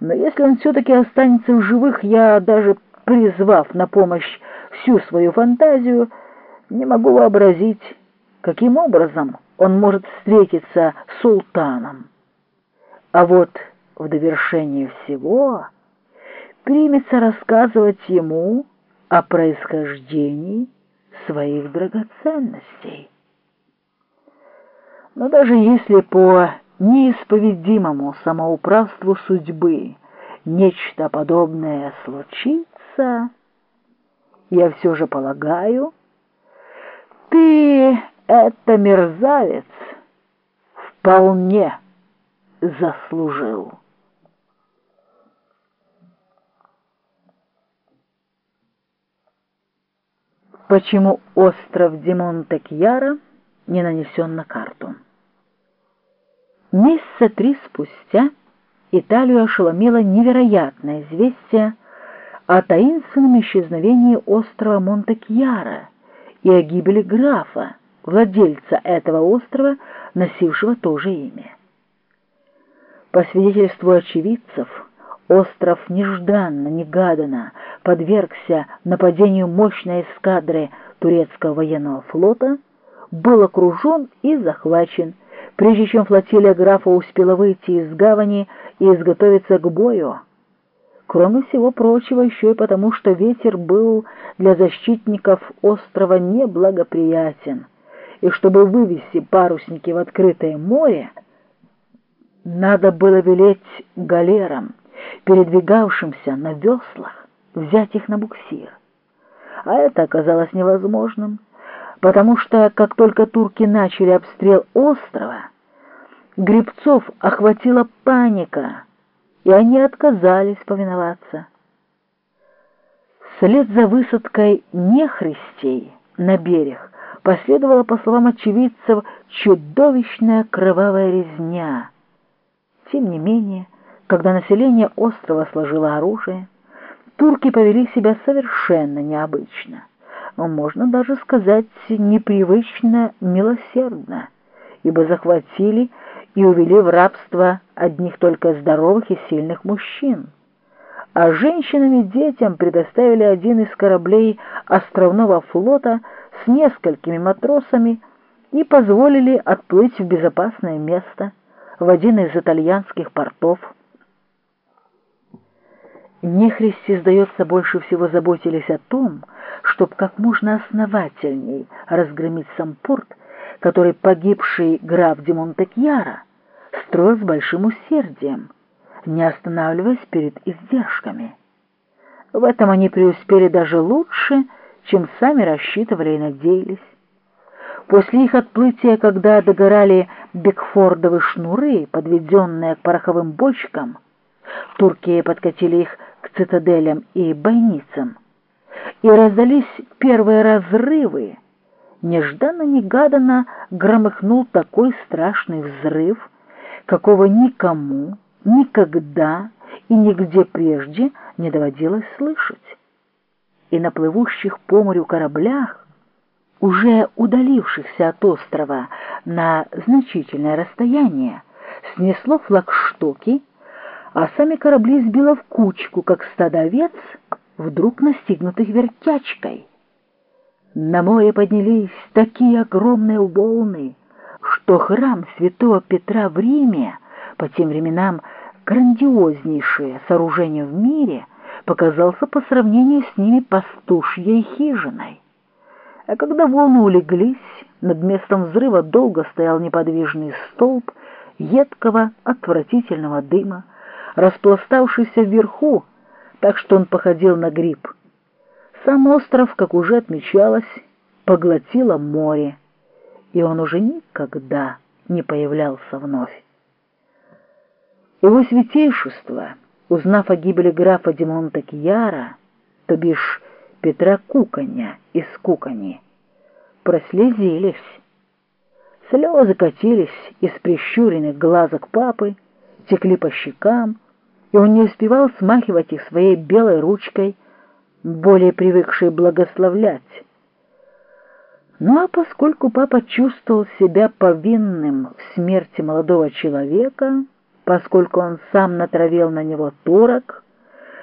Но если он все-таки останется в живых, я, даже призвав на помощь всю свою фантазию, не могу вообразить, каким образом он может встретиться с султаном. А вот в довершение всего примется рассказывать ему о происхождении своих драгоценностей. Но даже если по неисповедимому самоуправству судьбы нечто подобное случится, я все же полагаю, ты, это мерзавец, вполне заслужил. Почему остров Димон-Текьяра не нанесен на карту? Месяца три спустя Италию ошеломило невероятное известие о таинственном исчезновении острова Монтекьяра и о гибели графа, владельца этого острова, носившего то же имя. По свидетельству очевидцев, остров нежданно, негаданно подвергся нападению мощной эскадры турецкого военного флота, был окружен и захвачен, прежде чем флотилия графа успела выйти из гавани и изготовиться к бою. Кроме всего прочего, еще и потому, что ветер был для защитников острова неблагоприятен, и чтобы вывести парусники в открытое море, надо было велеть галерам, передвигавшимся на веслах, взять их на буксир. А это оказалось невозможным потому что, как только турки начали обстрел острова, гребцов охватила паника, и они отказались повиноваться. Вслед за высадкой нехристей на берег последовала, по словам очевидцев, чудовищная кровавая резня. Тем не менее, когда население острова сложило оружие, турки повели себя совершенно необычно можно даже сказать, непривычно милосердно, ибо захватили и увели в рабство одних только здоровых и сильных мужчин. А женщинам и детям предоставили один из кораблей островного флота с несколькими матросами и позволили отплыть в безопасное место в один из итальянских портов. Нехристи, сдается, больше всего заботились о том, чтобы как можно основательней разгромить сам порт, который погибший граф де Монтекьяра строил с большим усердием, не останавливаясь перед издержками. В этом они преуспели даже лучше, чем сами рассчитывали и надеялись. После их отплытия, когда догорали бекфордовые шнуры, подведенные к пороховым бочкам, турки подкатили их цитаделям и бойницам, и раздались первые разрывы, нежданно-негаданно громыхнул такой страшный взрыв, какого никому, никогда и нигде прежде не доводилось слышать. И на плывущих по морю кораблях, уже удалившихся от острова на значительное расстояние, снесло флагштоки, а сами корабли сбило в кучку, как стадо овец, вдруг настигнутых вертячкой. На море поднялись такие огромные волны, что храм святого Петра в Риме, по тем временам грандиознейшее сооружение в мире, показался по сравнению с ними пастушьей хижиной. А когда волны улеглись, над местом взрыва долго стоял неподвижный столб едкого, отвратительного дыма, распластавшийся вверху, так что он походил на гриб. Сам остров, как уже отмечалось, поглотило море, и он уже никогда не появлялся вновь. Его святейшество, узнав о гибели графа Димонта Кьяра, то бишь Петра Куканя из Кукани, прослезились. Слезы катились из прищуренных глазок папы, текли по щекам, и он не успевал смахивать их своей белой ручкой, более привыкшей благословлять. Ну а поскольку папа чувствовал себя повинным в смерти молодого человека, поскольку он сам натравил на него турок,